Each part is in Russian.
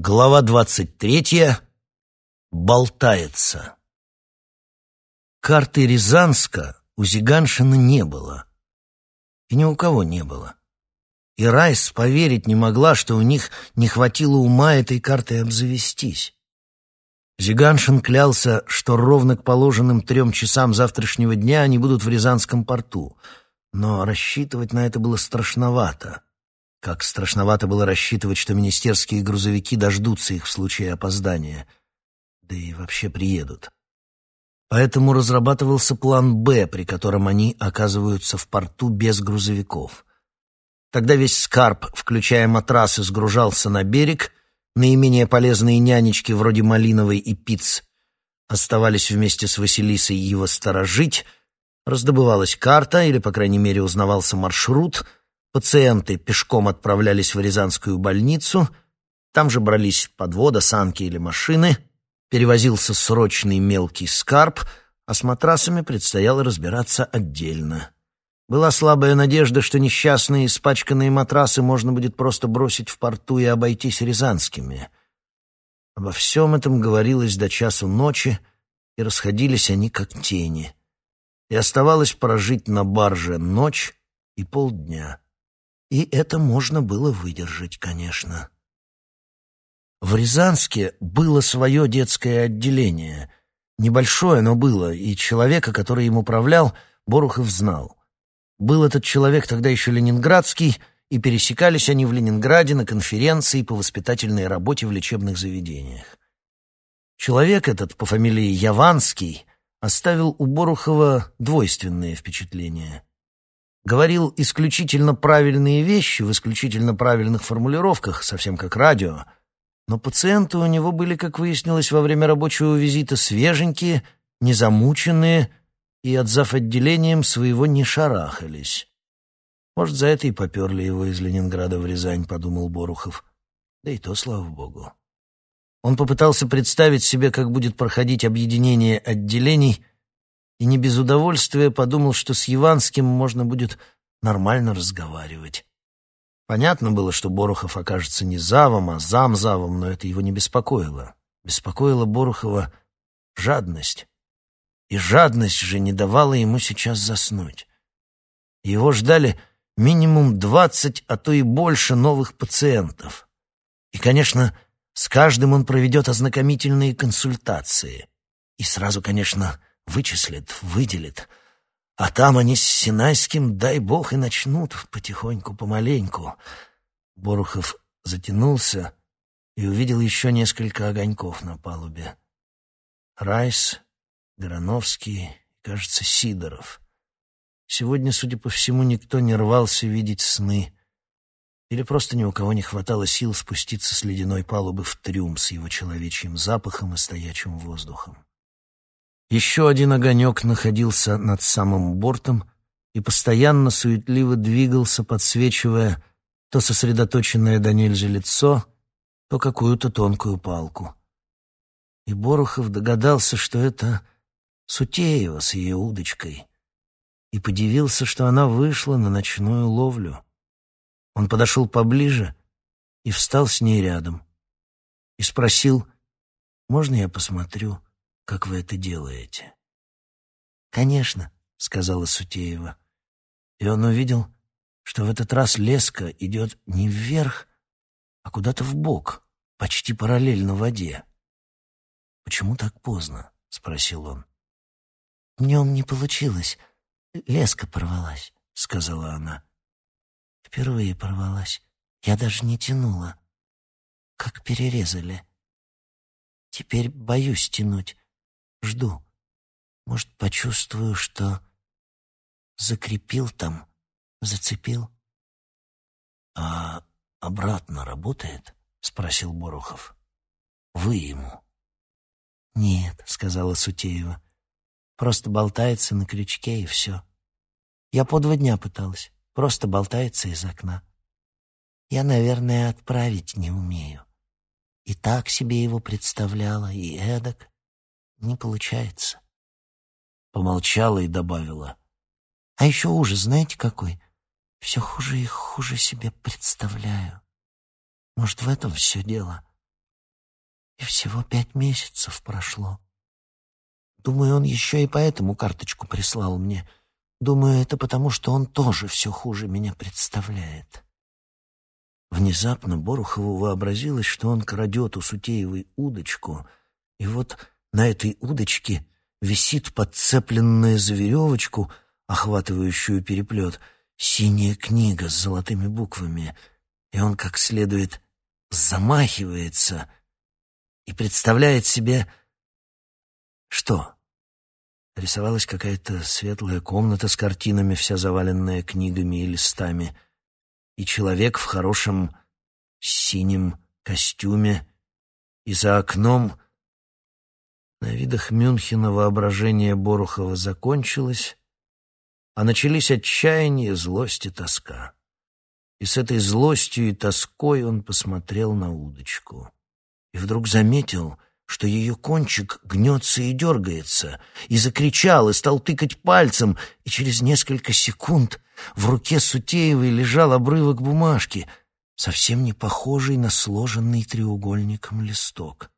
Глава двадцать третья. Болтается. Карты Рязанска у Зиганшина не было. И ни у кого не было. И Райс поверить не могла, что у них не хватило ума этой картой обзавестись. Зиганшин клялся, что ровно к положенным трем часам завтрашнего дня они будут в Рязанском порту. Но рассчитывать на это было страшновато. Как страшновато было рассчитывать, что министерские грузовики дождутся их в случае опоздания. Да и вообще приедут. Поэтому разрабатывался план «Б», при котором они оказываются в порту без грузовиков. Тогда весь скарб, включая матрасы, сгружался на берег, наименее полезные нянечки вроде Малиновой и Пиц оставались вместе с Василисой его сторожить, раздобывалась карта, или, по крайней мере, узнавался маршрут — Пациенты пешком отправлялись в Рязанскую больницу, там же брались подвода, санки или машины, перевозился срочный мелкий скарб, а с матрасами предстояло разбираться отдельно. Была слабая надежда, что несчастные испачканные матрасы можно будет просто бросить в порту и обойтись рязанскими. Обо всем этом говорилось до часу ночи, и расходились они как тени. И оставалось прожить на барже ночь и полдня. И это можно было выдержать, конечно. В Рязанске было свое детское отделение. Небольшое, но было, и человека, который им управлял, Борухов знал. Был этот человек тогда еще ленинградский, и пересекались они в Ленинграде на конференции по воспитательной работе в лечебных заведениях. Человек этот по фамилии Яванский оставил у Борухова двойственные впечатления говорил исключительно правильные вещи в исключительно правильных формулировках, совсем как радио, но пациенты у него были, как выяснилось во время рабочего визита, свеженькие, незамученные и, отзав отделением, своего не шарахались. Может, за это и поперли его из Ленинграда в Рязань, подумал Борухов. Да и то, слава богу. Он попытался представить себе, как будет проходить объединение отделений — и не без удовольствия подумал, что с Иванским можно будет нормально разговаривать. Понятно было, что Борухов окажется не завом, а замзавом, но это его не беспокоило. Беспокоила Борухова жадность. И жадность же не давала ему сейчас заснуть. Его ждали минимум двадцать, а то и больше новых пациентов. И, конечно, с каждым он проведет ознакомительные консультации. И сразу, конечно, вычислит, выделит. А там они с Синайским, дай бог, и начнут потихоньку, помаленьку. Борухов затянулся и увидел еще несколько огоньков на палубе. Райс, Грановский, кажется, Сидоров. Сегодня, судя по всему, никто не рвался видеть сны. Или просто ни у кого не хватало сил спуститься с ледяной палубы в трюм с его человечьим запахом и стоячим воздухом. Еще один огонек находился над самым бортом и постоянно суетливо двигался, подсвечивая то сосредоточенное до нельзя лицо, то какую-то тонкую палку. И Борухов догадался, что это Сутеева с ее удочкой, и подивился, что она вышла на ночную ловлю. Он подошел поближе и встал с ней рядом и спросил, «Можно я посмотрю?» Как вы это делаете?» «Конечно», — сказала Сутеева. И он увидел, что в этот раз леска идет не вверх, а куда-то в бок, почти параллельно воде. «Почему так поздно?» — спросил он. «Днем не получилось. Леска порвалась», — сказала она. «Впервые порвалась. Я даже не тянула. Как перерезали. Теперь боюсь тянуть. Жду. Может, почувствую, что закрепил там, зацепил. А обратно работает? спросил Борухов. Вы ему? Нет, сказала Сутеева. Просто болтается на крючке и все. Я по два дня пыталась. Просто болтается из окна. Я, наверное, отправить не умею. И так себе его представляла, и эдак. Не получается. Помолчала и добавила. А еще ужас, знаете какой? Все хуже и хуже себе представляю. Может, в этом все дело. И всего пять месяцев прошло. Думаю, он еще и поэтому карточку прислал мне. Думаю, это потому, что он тоже все хуже меня представляет. Внезапно Борухову вообразилось, что он крадет у Сутеевой удочку, и вот на этой удочке висит подцепленная за веревочку, охватывающую переплет, синяя книга с золотыми буквами, и он как следует замахивается и представляет себе... Что? Рисовалась какая-то светлая комната с картинами, вся заваленная книгами и листами, и человек в хорошем синем костюме, и за окном... На видах Мюнхена воображение Борухова закончилось, а начались отчаяние, злость и тоска. И с этой злостью и тоской он посмотрел на удочку. И вдруг заметил, что ее кончик гнется и дергается, и закричал, и стал тыкать пальцем, и через несколько секунд в руке Сутеевой лежал обрывок бумажки, совсем не похожий на сложенный треугольником листок.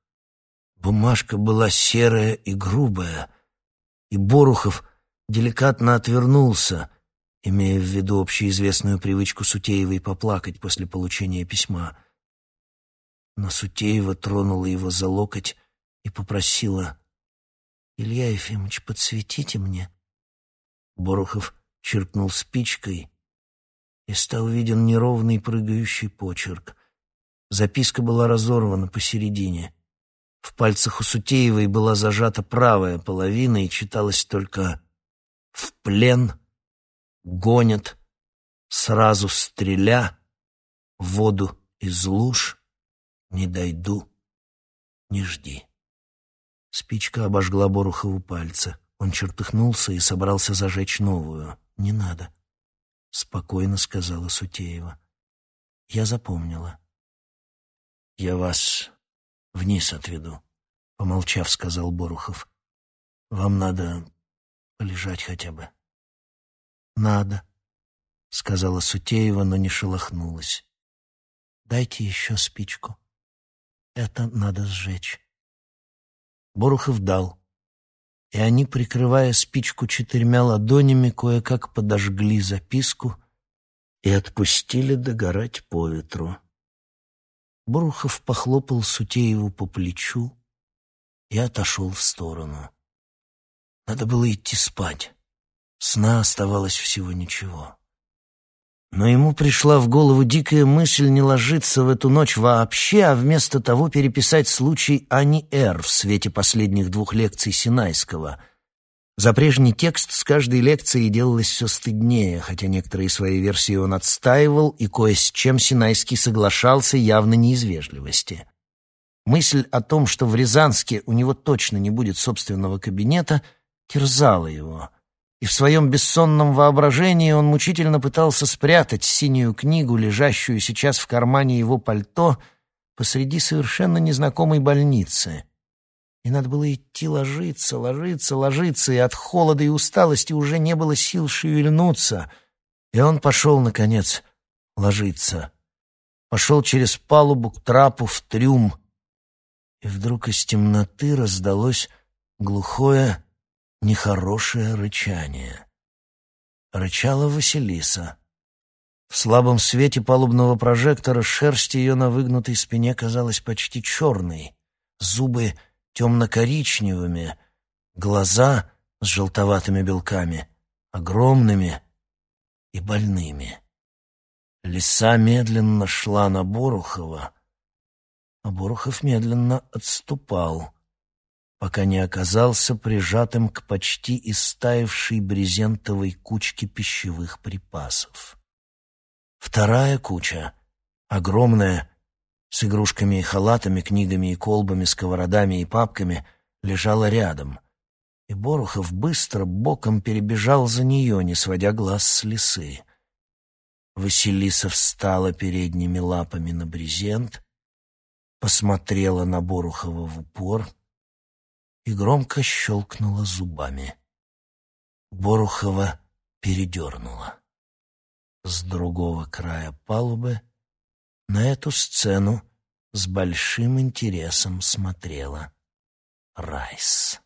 Бумажка была серая и грубая, и Борухов деликатно отвернулся — имея в виду общеизвестную привычку Сутеевой поплакать после получения письма. Но Сутеева тронула его за локоть и попросила «Илья Ефимович, подсветите мне». Борухов чиркнул спичкой, и стал виден неровный прыгающий почерк. Записка была разорвана посередине. В пальцах у Сутеевой была зажата правая половина, и читалось только «В плен гонят, сразу стреля, воду из луж, не дойду, не жди. Спичка обожгла Борухову пальцы. Он чертыхнулся и собрался зажечь новую. «Не надо», — спокойно сказала Сутеева. «Я запомнила». «Я вас вниз отведу», — помолчав, сказал Борухов. «Вам надо полежать хотя бы». «Надо», — сказала Сутеева, но не шелохнулась. «Дайте еще спичку. Это надо сжечь». Борухов дал, и они, прикрывая спичку четырьмя ладонями, кое-как подожгли записку и отпустили догорать по ветру. Борухов похлопал Сутееву по плечу и отошел в сторону. Надо было идти спать. Сна оставалось всего ничего. Но ему пришла в голову дикая мысль не ложиться в эту ночь вообще, а вместо того переписать случай Ани Эр в свете последних двух лекций Синайского. За прежний текст с каждой лекцией делалось все стыднее, хотя некоторые свои версии он отстаивал, и кое с чем Синайский соглашался явно не из вежливости. Мысль о том, что в Рязанске у него точно не будет собственного кабинета, терзала его — и в своем бессонном воображении он мучительно пытался спрятать синюю книгу, лежащую сейчас в кармане его пальто, посреди совершенно незнакомой больницы. И надо было идти ложиться, ложиться, ложиться, и от холода и усталости уже не было сил шевельнуться. И он пошел, наконец, ложиться. Пошел через палубу к трапу в трюм. И вдруг из темноты раздалось глухое нехорошее рычание. Рычала Василиса. В слабом свете палубного прожектора шерсть ее на выгнутой спине казалась почти черной, зубы темно-коричневыми, глаза с желтоватыми белками, огромными и больными. Лиса медленно шла на Борухова, а Борухов медленно отступал — пока не оказался прижатым к почти истаившей брезентовой кучке пищевых припасов. Вторая куча, огромная, с игрушками и халатами, книгами и колбами, сковородами и папками, лежала рядом, и Борухов быстро боком перебежал за нее, не сводя глаз с лисы. Василиса встала передними лапами на брезент, посмотрела на Борухова в упор — и громко щелкнула зубами. Борухова передернула. С другого края палубы на эту сцену с большим интересом смотрела Райс.